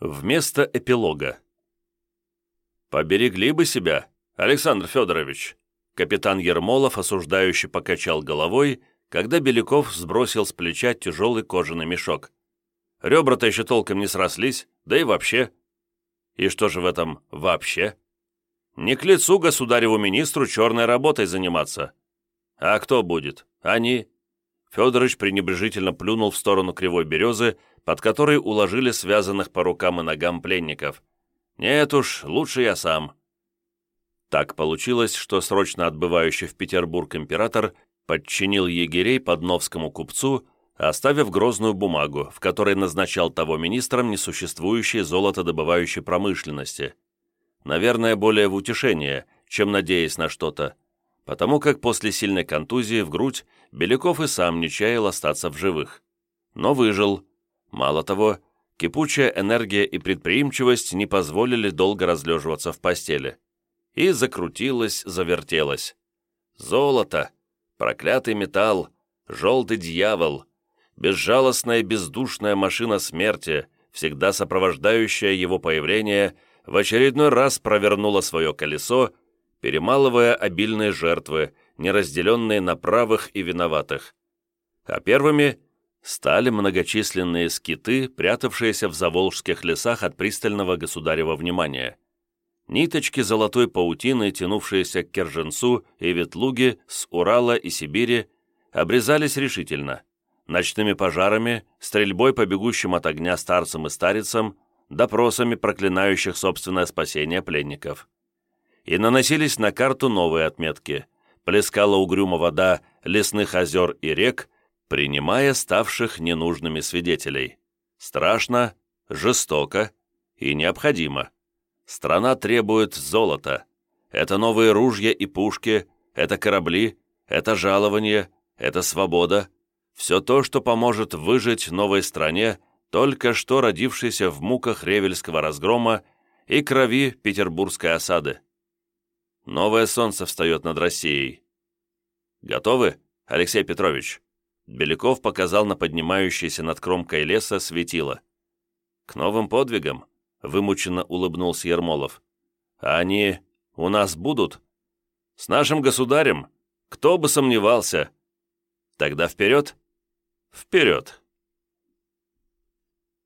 Вместо эпилога. «Поберегли бы себя, Александр Федорович!» Капитан Ермолов осуждающе покачал головой, когда Беляков сбросил с плеча тяжелый кожаный мешок. Ребра-то еще толком не срослись, да и вообще. И что же в этом «вообще»? Не к лицу государеву министру черной работой заниматься. А кто будет? Они. Федорович пренебрежительно плюнул в сторону кривой березы, под которой уложили связанных по рукам и ногам пленников. «Нет уж, лучше я сам». Так получилось, что срочно отбывающий в Петербург император подчинил егерей подновскому купцу, оставив грозную бумагу, в которой назначал того министром несуществующей золотодобывающей промышленности. Наверное, более в утешение, чем надеясь на что-то, потому как после сильной контузии в грудь Беляков и сам не чаял остаться в живых. Но выжил, Мало того, кипучая энергия и предприимчивость не позволили долго разлеживаться в постели. И закрутилась, завертелась. Золото, проклятый металл, желтый дьявол, безжалостная бездушная машина смерти, всегда сопровождающая его появление, в очередной раз провернула свое колесо, перемалывая обильные жертвы, неразделенные на правых и виноватых. А первыми стали многочисленные скиты, прятавшиеся в заволжских лесах от пристального государева внимания. Ниточки золотой паутины, тянувшиеся к Керженцу и Ветлуге с Урала и Сибири, обрезались решительно. Ночными пожарами, стрельбой по бегущим от огня старцам и старицам, допросами проклинающих собственное спасение пленников. И наносились на карту новые отметки. Плескала угрюмо вода лесных озер и рек, принимая ставших ненужными свидетелей. Страшно, жестоко и необходимо. Страна требует золота. Это новые ружья и пушки, это корабли, это жалование, это свобода. Все то, что поможет выжить новой стране, только что родившейся в муках ревельского разгрома и крови петербургской осады. Новое солнце встает над Россией. Готовы, Алексей Петрович? Беляков показал на поднимающееся над кромкой леса светило. «К новым подвигам?» — вымученно улыбнулся Ермолов. «А они у нас будут?» «С нашим государем? Кто бы сомневался!» «Тогда вперед?» «Вперед!»